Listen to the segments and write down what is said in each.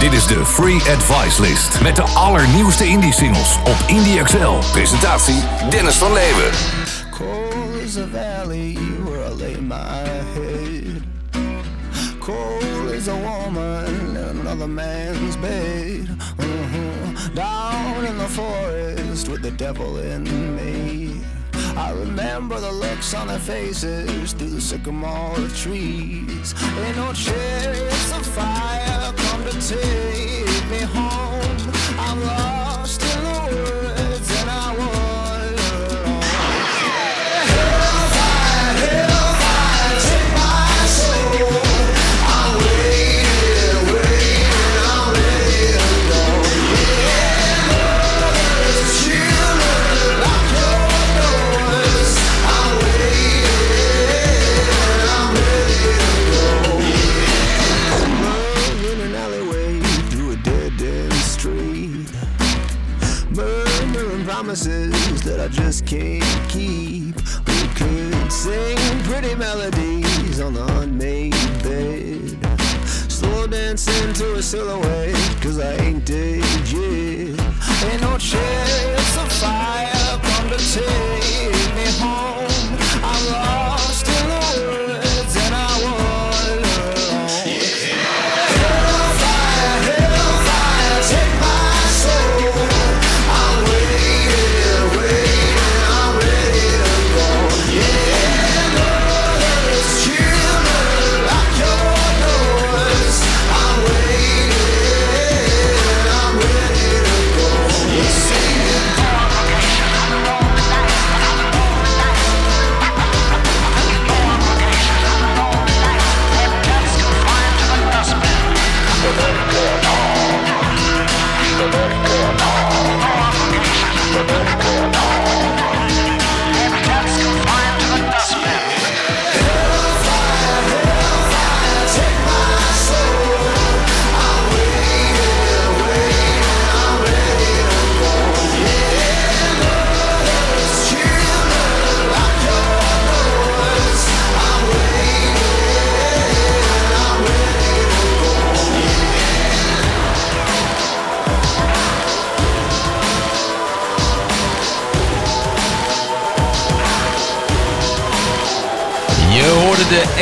Dit is de Free Advice List met de allernieuwste indie-singles op Indie XL. Presentatie Dennis van Leeuwen. Cold is a valley where I lay my head. Cold is a woman in another man's bed. Mhm. Down in the forest with the devil in me. I remember the looks on their faces through the sycamore trees. Ain't no chariots of fire take me home. I'm lost can't keep. We could sing pretty melodies on the unmade bed. Slow dancing to a silhouette, cause I ain't dead yet. Ain't no chance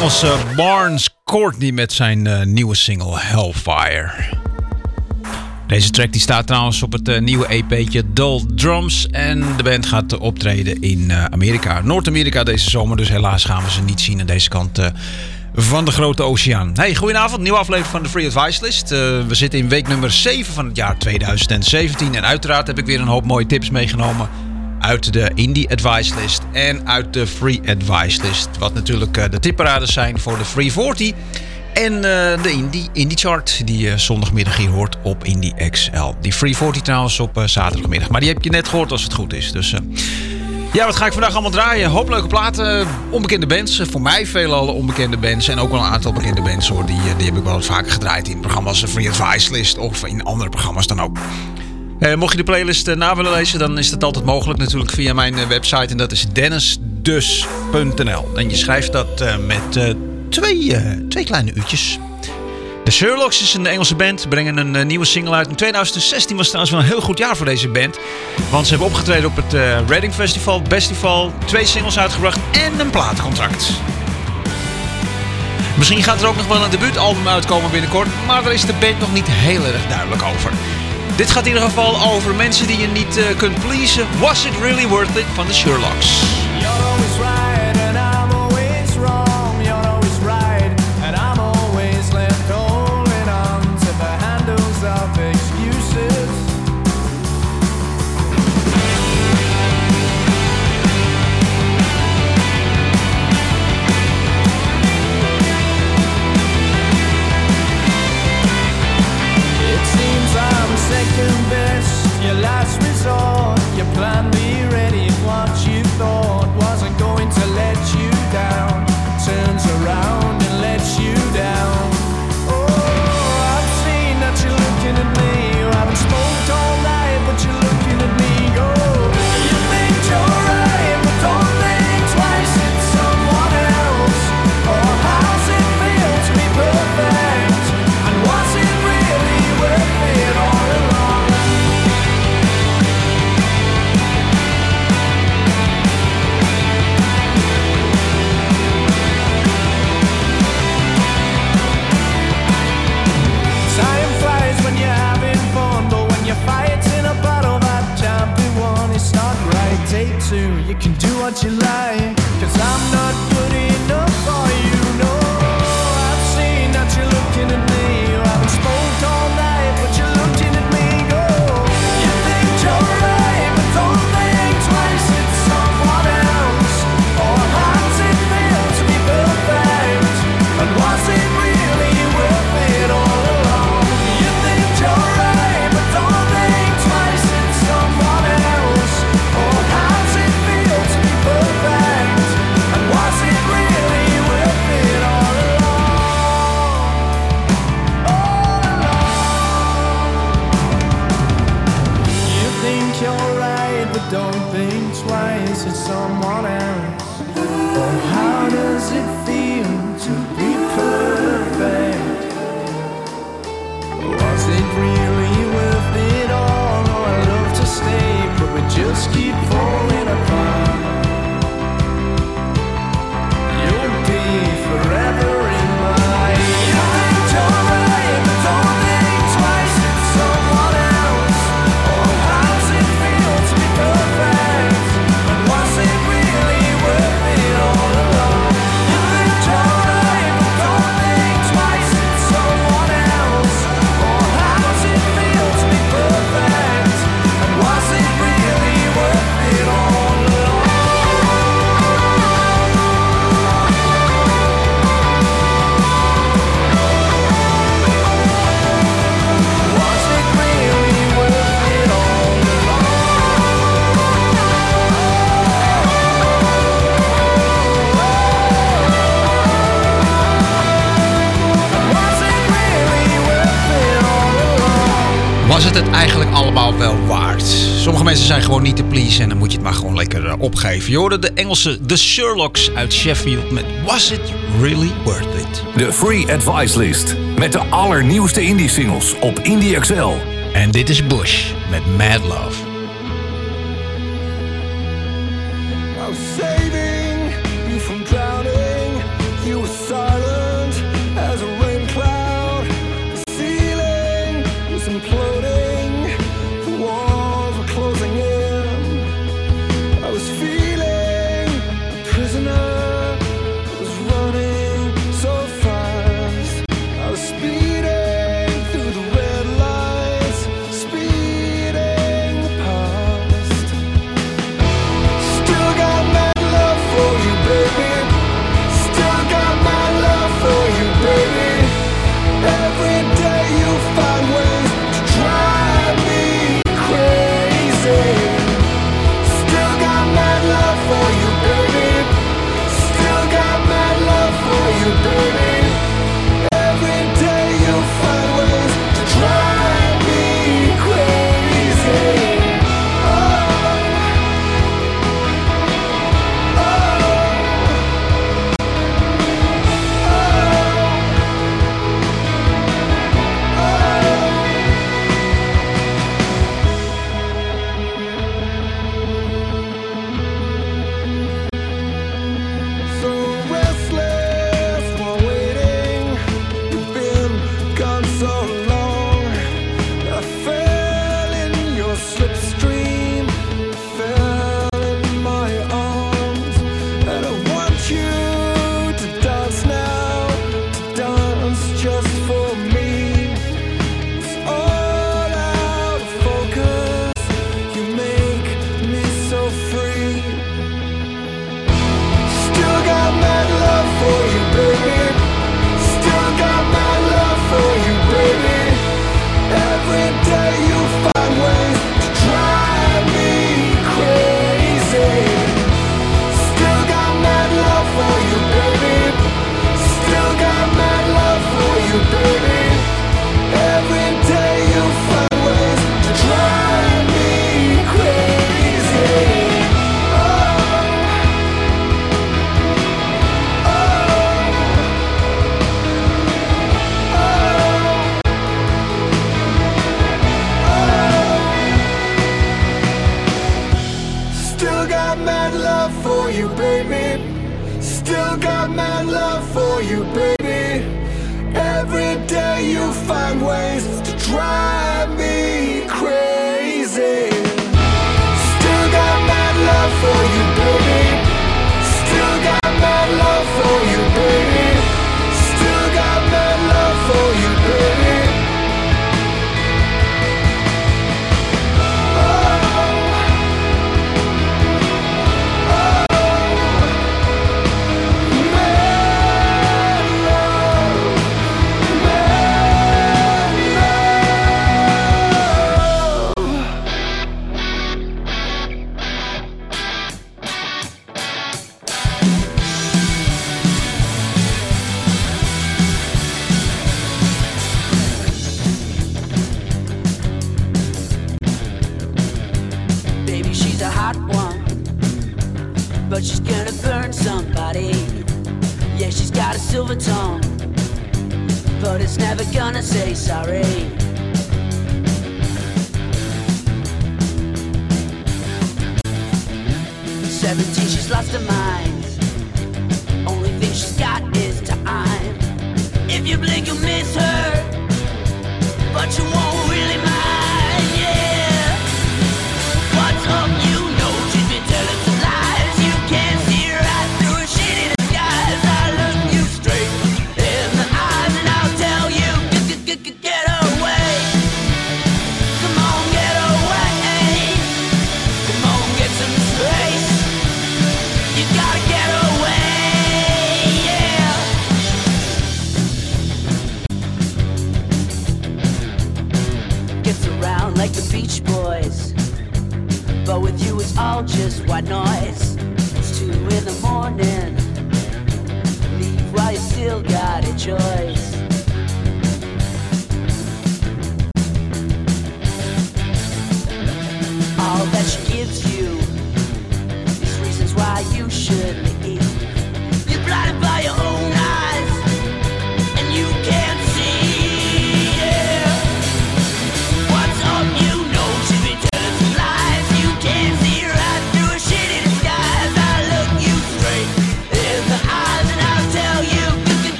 Engelse Barnes Courtney met zijn eh, nieuwe single Hellfire. Deze track die staat trouwens op het eh, nieuwe EP'tje Dull Drums. En de band gaat eh, optreden in eh, Amerika, Noord-Amerika deze zomer. Dus helaas gaan we ze niet zien aan deze kant eh, van de grote oceaan. Hey, goedenavond. Nieuwe aflevering van de Free Advice List. Eh, we zitten in week nummer 7 van het jaar 2017. En uiteraard heb ik weer een hoop mooie tips meegenomen uit de Indie Advice List en uit de Free Advice List. Wat natuurlijk eh, de tipparades zijn voor de Free 40 en eh, de Indie, Indie Chart die je zondagmiddag hier hoort op Indie XL. Die Free 40 trouwens op eh, zaterdagmiddag, maar die heb je net gehoord als het goed is. Dus eh, ja, wat ga ik vandaag allemaal draaien? Hoop leuke platen, onbekende bands. Eh, Voor mij veelal onbekende bands en ook wel een aantal bekende bands hoor. Die, eh, die heb ik wel vaker gedraaid in programma's Free Advice List of in andere programma's dan ook. Eh, mocht je de playlist eh, na willen lezen, dan is dat altijd mogelijk natuurlijk via mijn eh, website. En dat is dennisdus.nl. En je schrijft dat met twee, twee kleine uurtjes. De Sherlocks is een Engelse band, brengen een nieuwe single uit. In 2016 was trouwens wel een heel goed jaar voor deze band. Want ze hebben opgetreden op het Reading Festival, Festival, twee singles uitgebracht en een platencontract. Misschien gaat er ook nog wel een debuutalbum uitkomen binnenkort, maar daar is de band nog niet heel erg duidelijk over. Dit gaat in ieder geval over mensen die je niet eh, kunt pleasen. Was it really worth it van de Sherlocks? allemaal wel waard. Sommige mensen zijn gewoon niet te please en dan moet je het maar gewoon lekker eh, opgeven. Je hoorde de Engelse The Sherlocks uit Sheffield met Was It Really Worth It? De Free Advice List met de allernieuwste indie singles op Indie Excel. En dit is Bush met Mad Love. But with you, it's all just white noise. It's two in the morning. Leave while you still got a choice. All that she gives you is reasons why you should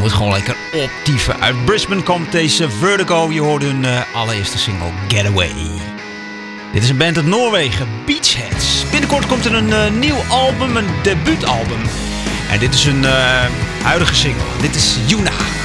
moet gewoon lekker optieven. Uit Brisbane komt deze Vertigo. Je hoort hun eh, allereerste single Getaway. Dit is een band uit Noorwegen, Beachheads. Binnenkort komt er een eh, nieuw album, een debuutalbum. En dit is hun eh, huidige single. Dit is Yuna.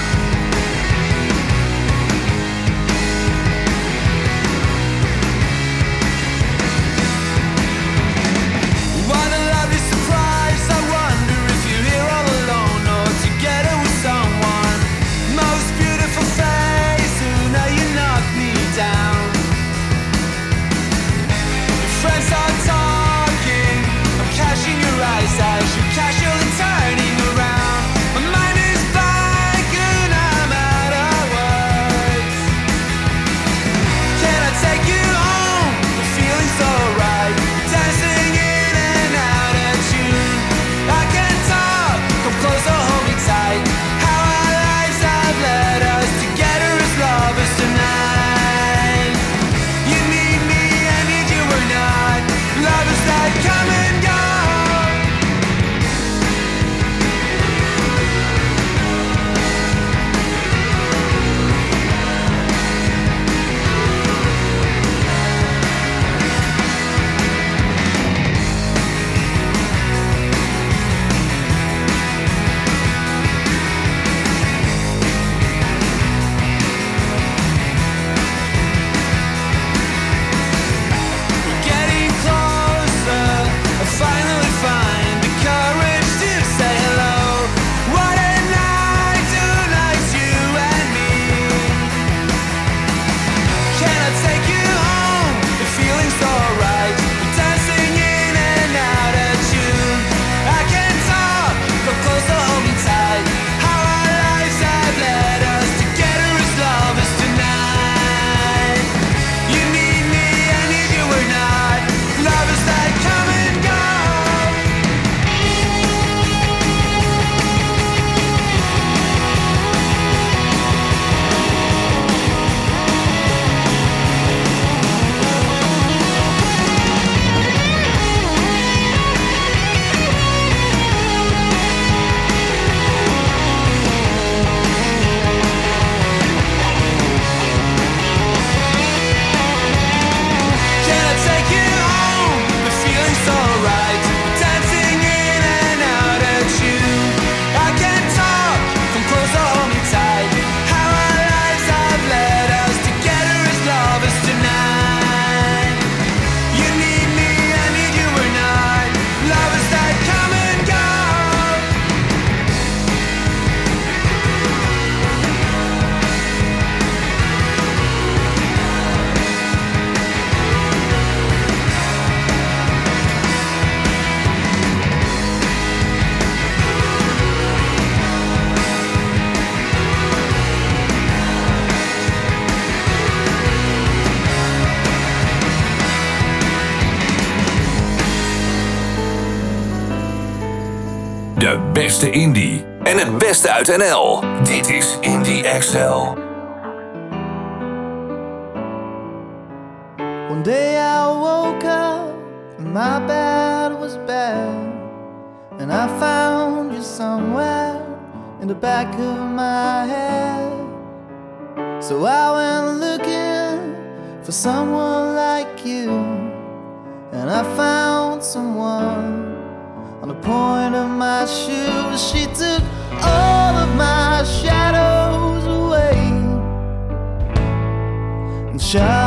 So I went looking for someone like you, and I found someone on the point of my shoe. She took all of my shadows away and shine.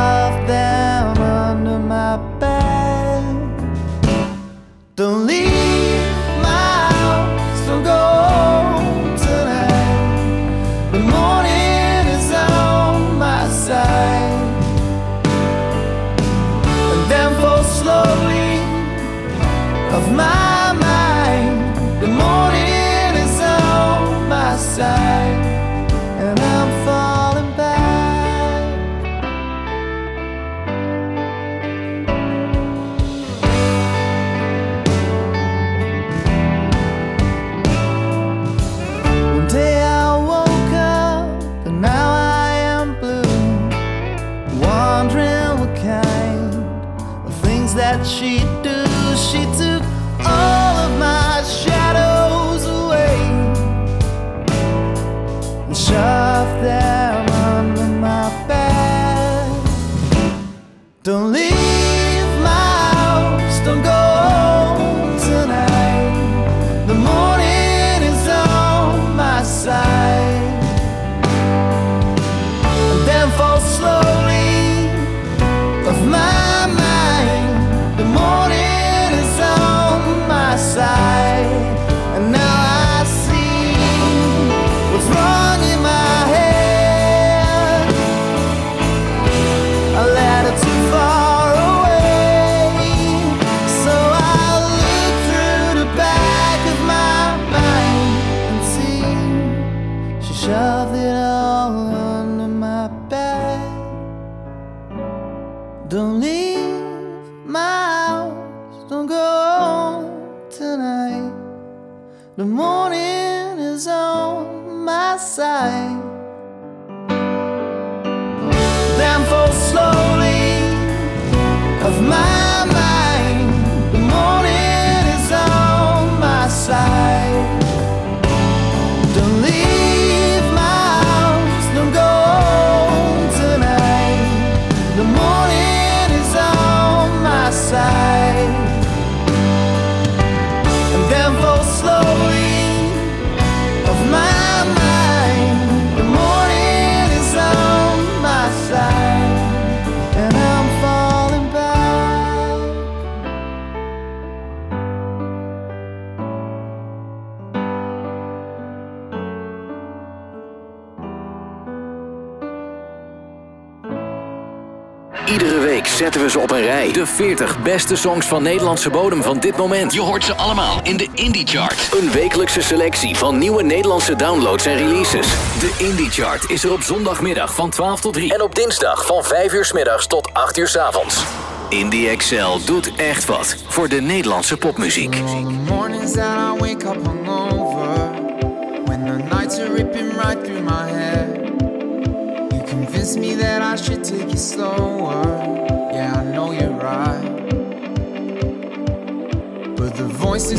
beste songs van Nederlandse bodem van dit moment. Je hoort ze allemaal in de Indie Chart. Een wekelijkse selectie van nieuwe Nederlandse downloads en releases. De Indie Chart is er op zondagmiddag van 12 tot 3. En op dinsdag van 5 uur s middags tot 8 uur s avonds. Indie Excel doet echt wat voor de Nederlandse popmuziek.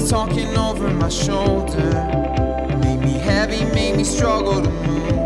talking over my shoulder. Made me heavy, made me struggle to move.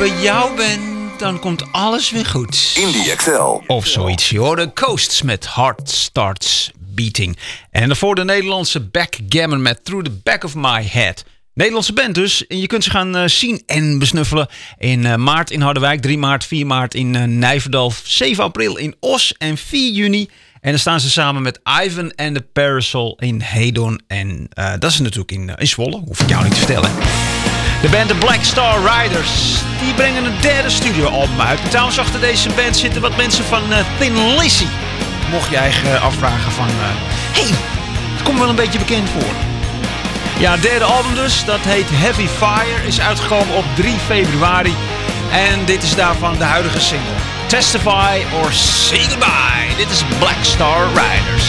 Bij jou ben, dan komt alles weer goed. Indie Excel. Of zoiets. Je hoorde Coasts met Heart Starts Beating. En daarvoor de Nederlandse Backgammon met Through the Back of My Head. Nederlandse band dus. En je kunt ze gaan eh, zien en besnuffelen in eh, maart in Harderwijk, 3 maart, 4 maart in uh, Nijverdal, 7 april in Os en 4 juni. En dan staan ze samen met Ivan en de Parasol in Hedon. En dat is natuurlijk in, in Zwolle, hoef ik jou niet te vertellen. De band The Black Star Riders, die brengen een derde studioalbum uit. En trouwens achter deze band zitten wat mensen van Thin Lizzy. Mocht je eigen afvragen van, hey, het komt wel een beetje bekend voor. Ja, het derde album dus. Dat heet Heavy Fire. Is uitgekomen op 3 februari. En dit is daarvan de huidige single. Testify or Say Goodbye. Dit is Black Star Riders.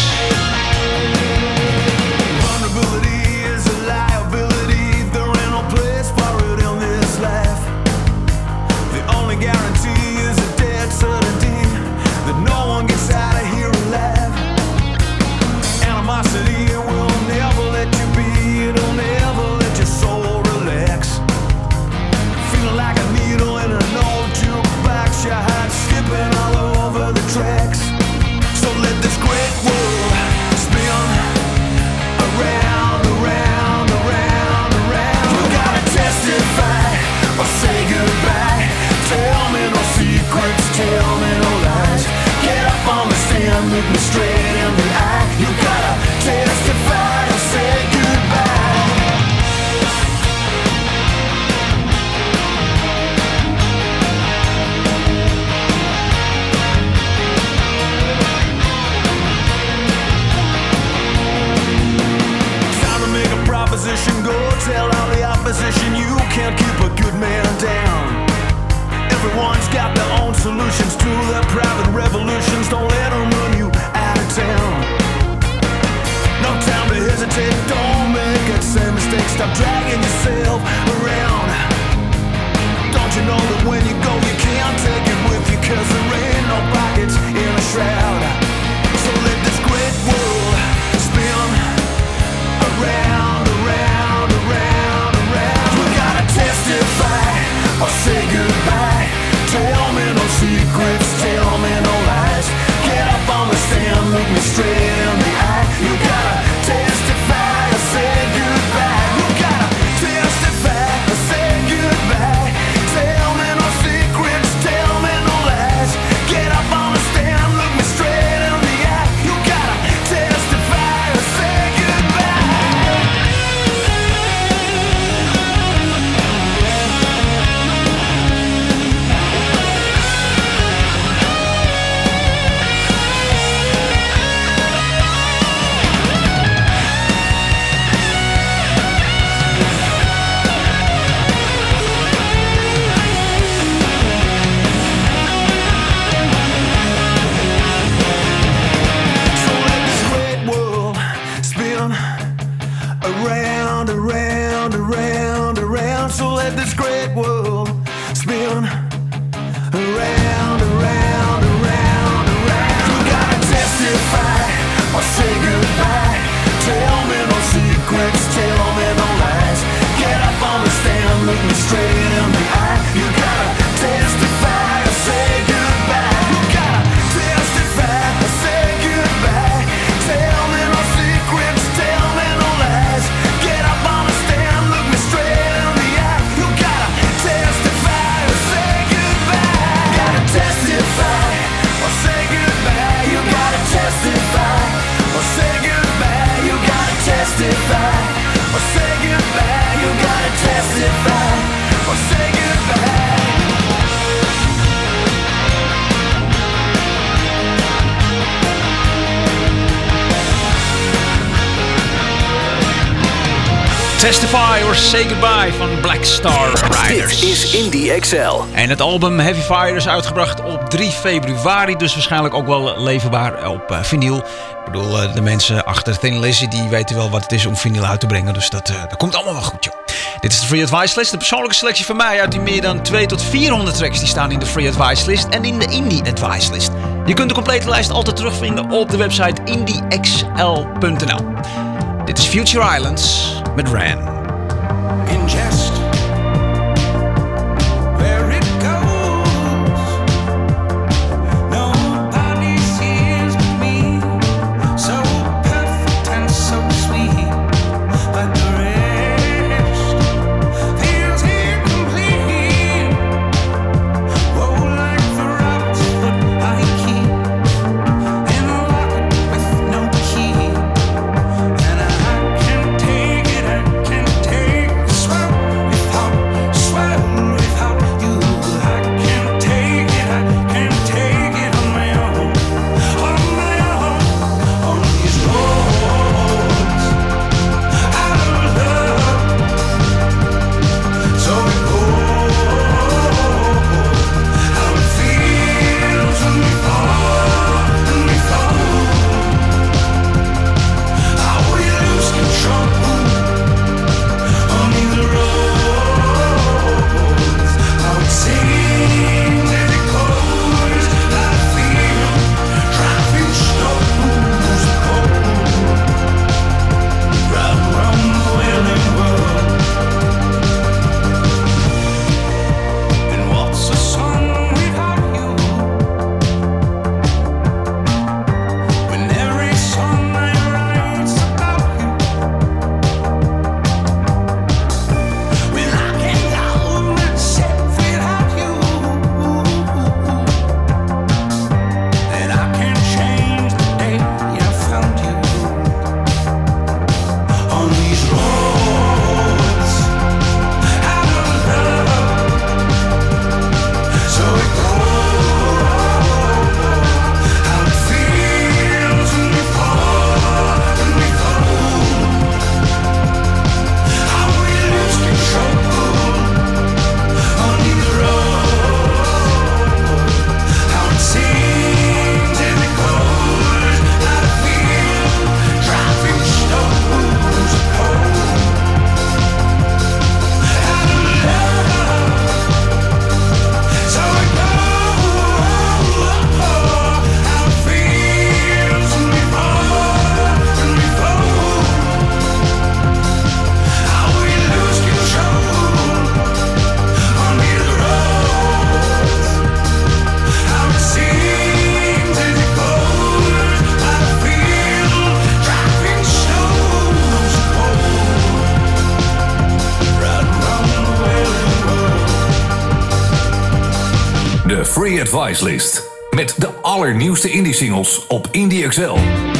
Testify or Say Goodbye van Black Star Riders. Dit is Indie Excel. En het album Heavy Fire is uitgebracht op 3 februari. Dus waarschijnlijk ook wel leverbaar op uh, vinyl. Ik bedoel, uh, de mensen achter Thin Lizzy die weten wel wat het is om vinyl uit te brengen. Dus dat, uh, dat komt allemaal wel goed, joh. Dit is de Free Advice List. De persoonlijke selectie van mij uit die meer dan 2 tot 400 tracks die staan in de Free Advice List en in de Indie Advice List. Je kunt de complete lijst altijd terugvinden op de website indiexl.nl. Dit is Future Islands met Ran. Met de allernieuwste indie singles op Indie XL.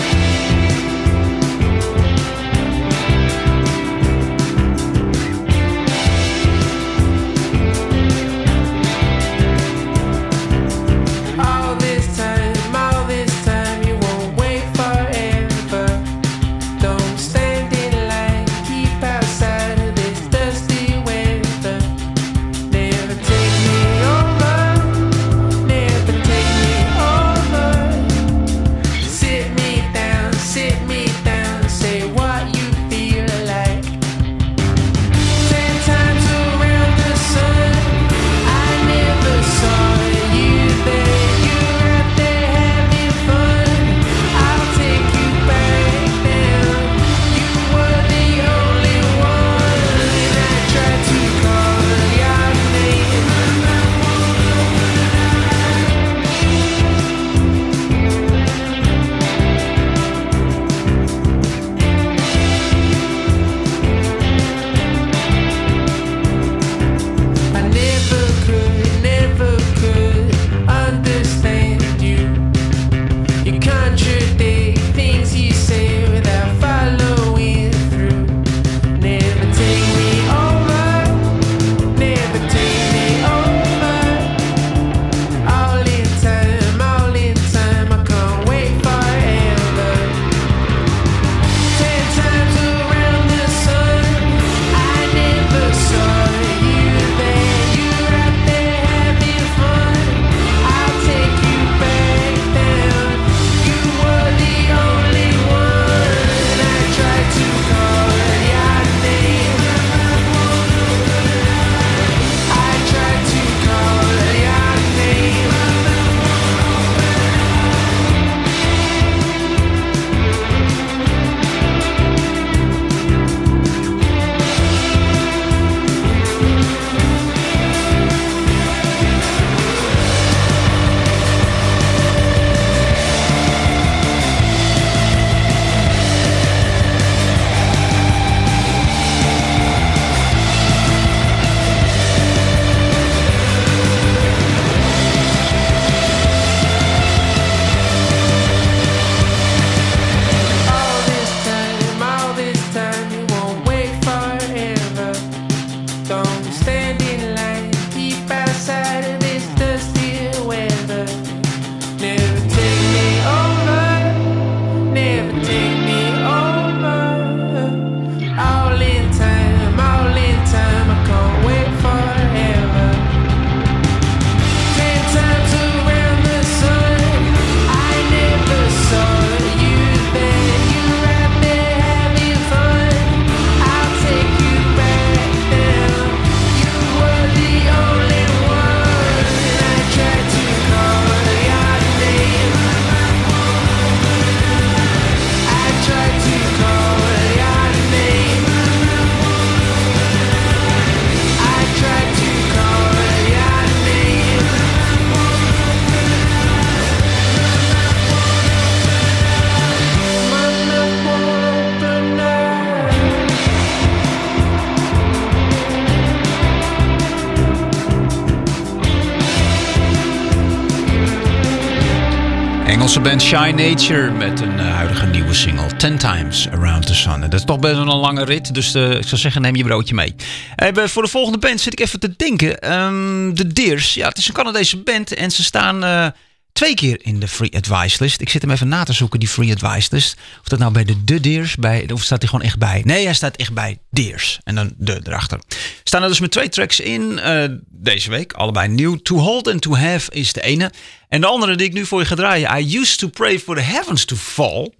Band Shy Nature met een eh, huidige nieuwe single. Ten Times Around the Sun. En dat is toch best wel een lange rit, dus eh, ik zou zeggen neem je broodje mee. Eh, voor de volgende band zit ik even te denken. Ehm, de Deers, ja het is een Canadese band en ze staan twee keer in de Free Advice List. Ik zit hem even na te zoeken, die Free Advice List. Of dat nou bij de De Deers, bij, of staat hij gewoon echt bij? Nee, hij staat echt bij Deers. En dan de erachter. Staan er dus met twee tracks in eh, deze week. Allebei nieuw. To Hold and To Have is de ene. En de andere die ik nu voor je ga draaien. I used to pray for the heavens to fall.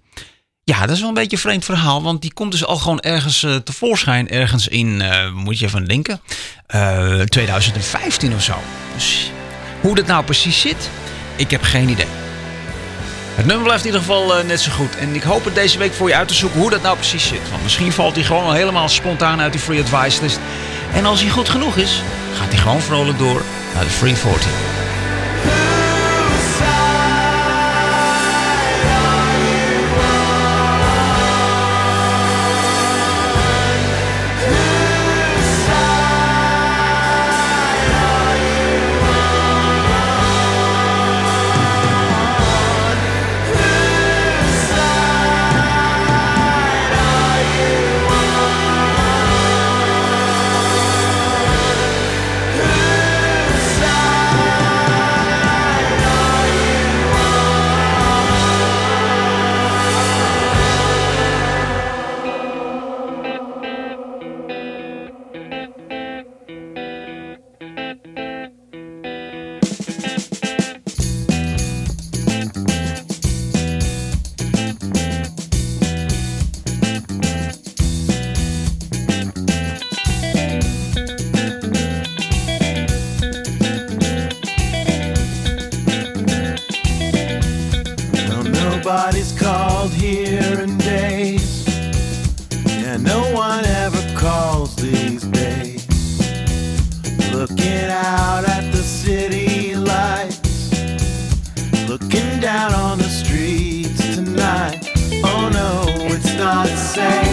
Ja, dat is wel een beetje een vreemd verhaal. Want die komt dus al gewoon ergens eh, tevoorschijn. Ergens in, eh, moet je even denken, eh, 2015 of zo. Dus hoe dat nou precies zit, ik heb geen idee. Het nummer blijft in ieder geval eh, net zo goed. En ik hoop het deze week voor je uit te zoeken hoe dat nou precies zit. Want misschien valt hij gewoon al helemaal spontaan uit die Free Advice list. En als hij goed genoeg is, gaat hij gewoon vrolijk door naar de Free 40. Nobody's called here in days. Yeah, no one ever calls these days. Looking out at the city lights. Looking down on the streets tonight. Oh no, it's not safe.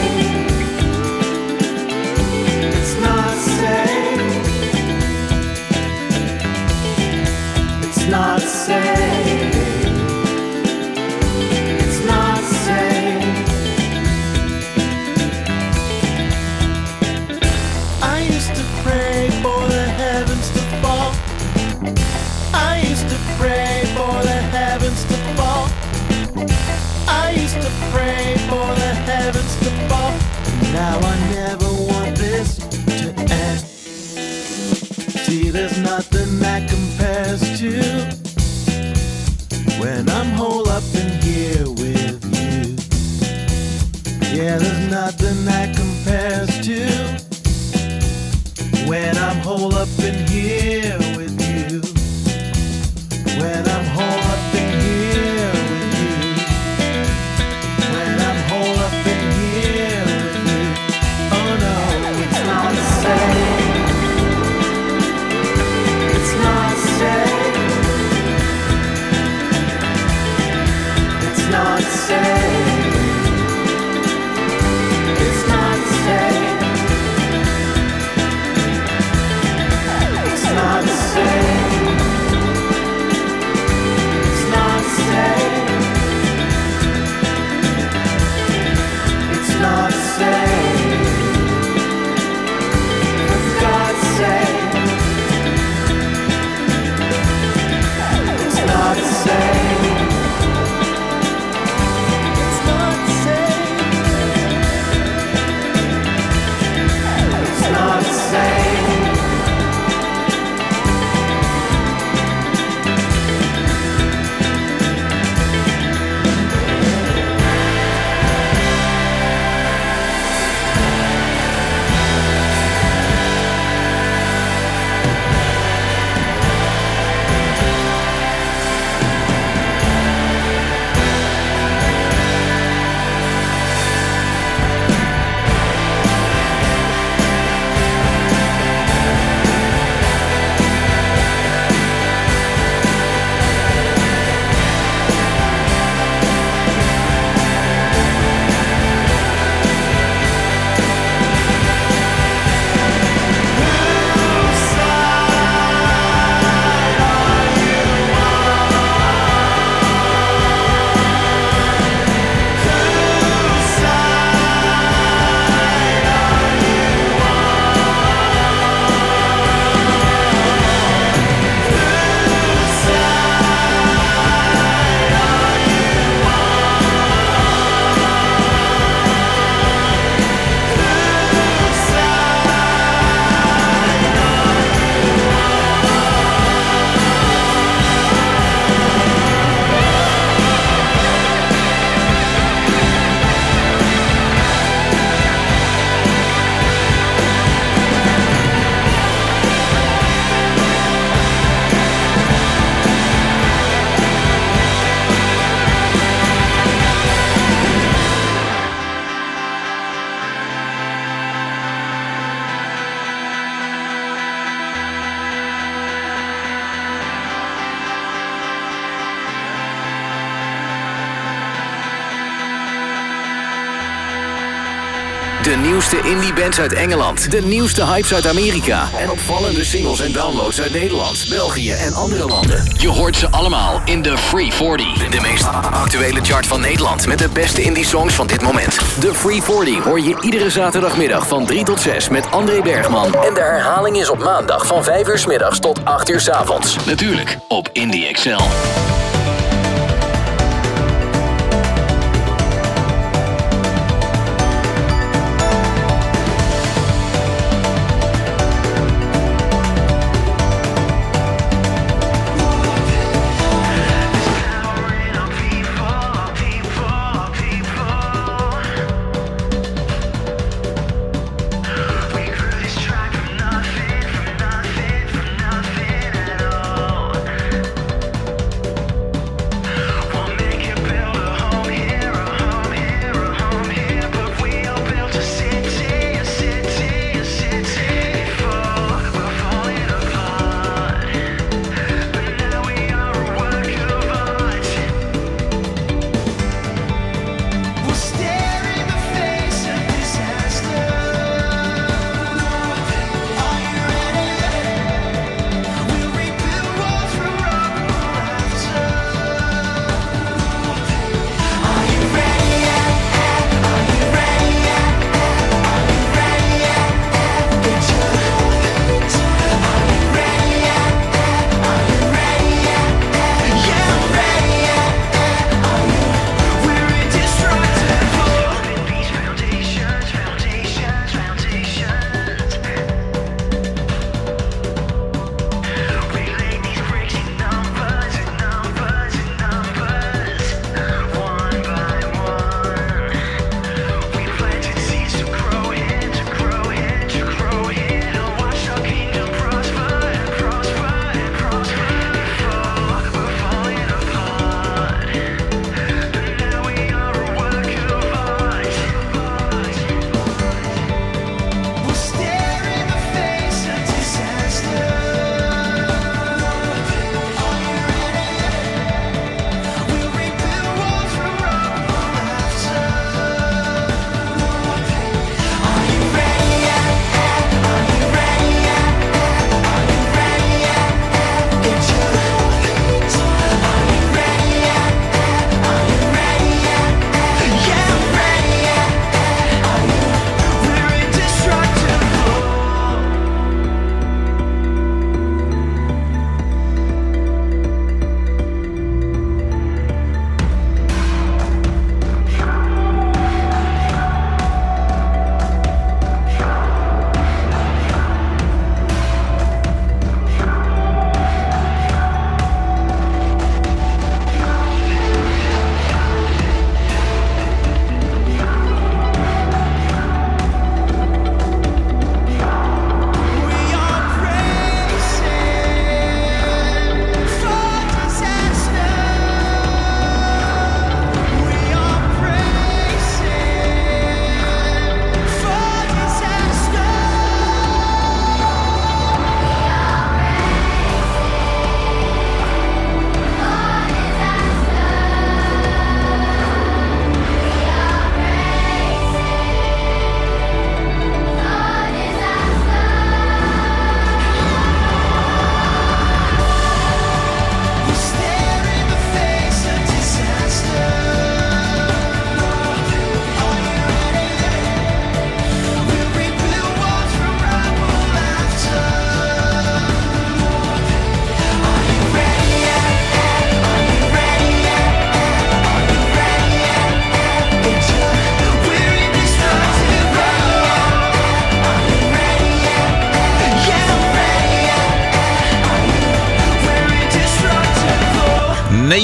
Indie-bands uit Engeland. De nieuwste hypes uit Amerika. En opvallende singles en downloads uit Nederland, België en andere landen. Je hoort ze allemaal in de Free 40. De meest actuele chart van Nederland. Met de beste indie-songs van dit moment. De Free 40 hoor je iedere zaterdagmiddag van 3 tot 6 met André Bergman. En de herhaling is op maandag van 5 uur s middags tot 8 uur s avonds. Natuurlijk op Indie XL.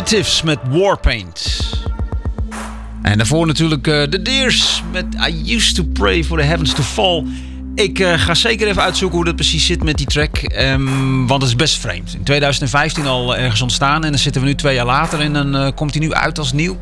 Natives met Warpaint. En daarvoor natuurlijk eh, The Deers met I Used to Pray for the Heavens to Fall. Ik eh, ga zeker even uitzoeken hoe dat precies zit met die track. ehm, want het is best vreemd. In 2015 al ergens ontstaan en dan zitten we nu twee jaar later en dan eh, komt hij nu uit als nieuw.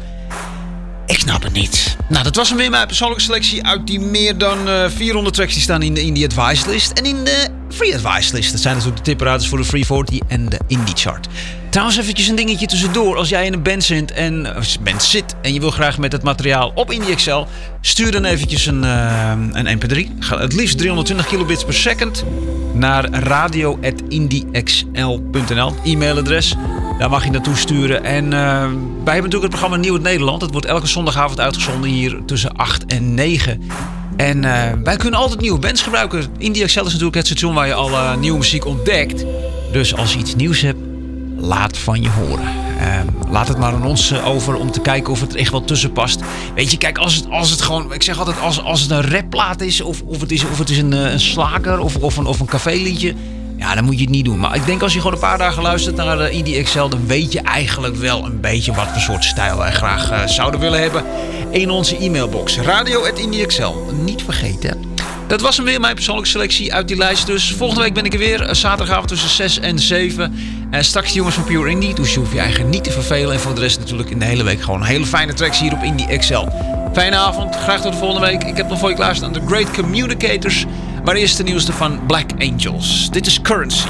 Ik snap het niet. Nou, dat was hem weer mijn persoonlijke selectie uit die meer dan eh, 400 tracks die staan in de Indie Advice List. En in de Free Advice List. Dat zijn natuurlijk de tipperators voor de Free 40 en de Indie Chart. Trouwens, eventjes een dingetje tussendoor. Als jij in een band zit en, of band zit en je wil graag met het materiaal op Indie Excel, stuur dan eventjes een, eh, een mp3. Ga Het liefst 320 kilobits per second naar radio.indiexl.nl. E-mailadres. Daar mag je naartoe sturen. En eh, wij hebben natuurlijk het programma Nieuw in Nederland. Het wordt elke zondagavond uitgezonden hier tussen 8 en 9. En eh, wij kunnen altijd nieuwe bands gebruiken. Indie Excel is natuurlijk het station waar je al eh, nieuwe muziek ontdekt. Dus als je iets nieuws hebt, laat van je horen. Ehm, laat het maar aan ons eh, over om te kijken of het er echt wel tussen past. Weet je, kijk, als het, als het gewoon... Ik zeg altijd, als, als het een rapplaat is... of, of het is, of het is een, eh, een slager of, of een, of een caféliedje... Ja, dan moet je het niet doen. Maar ik denk als je gewoon een paar dagen luistert naar de Indie Excel... dan weet je eigenlijk wel een beetje wat voor soort stijl wij graag eh, zouden willen hebben. In onze e-mailbox. Radio.IndieXL. Niet vergeten. Dat was hem weer, mijn persoonlijke selectie uit die lijst. Dus volgende week ben ik er weer. eh, Zaterdagavond tussen 6 en 7. En straks de jongens van Pure Indie. Dus je hoeft je eigen niet te vervelen. En voor de rest natuurlijk in de hele week gewoon hele fijne tracks hier op Indie XL. Fijne avond. Graag tot de volgende week. Ik heb nog voor je klaarstaan de Great Communicators. Maar eerst de nieuwste van Black Angels. Dit is. Currency,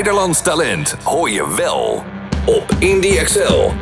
Nederlands talent hoor je wel op Indie Excel.